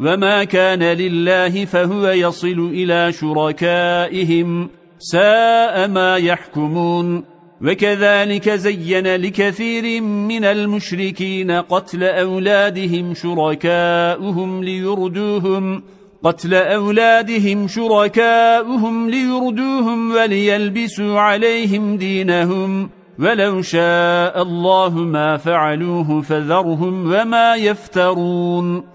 وما كان لله فهو يصل إلى شركائهم ساء ما يحكمون وكذلك زين لكثير من المشركين قتل أولادهم شركاؤهم ليردوهم قتل أولادهم شركاؤهم ليردوهم وليلبسوا عليهم دينهم ولو شاء الله ما فعلوه فذرهم وما يفترون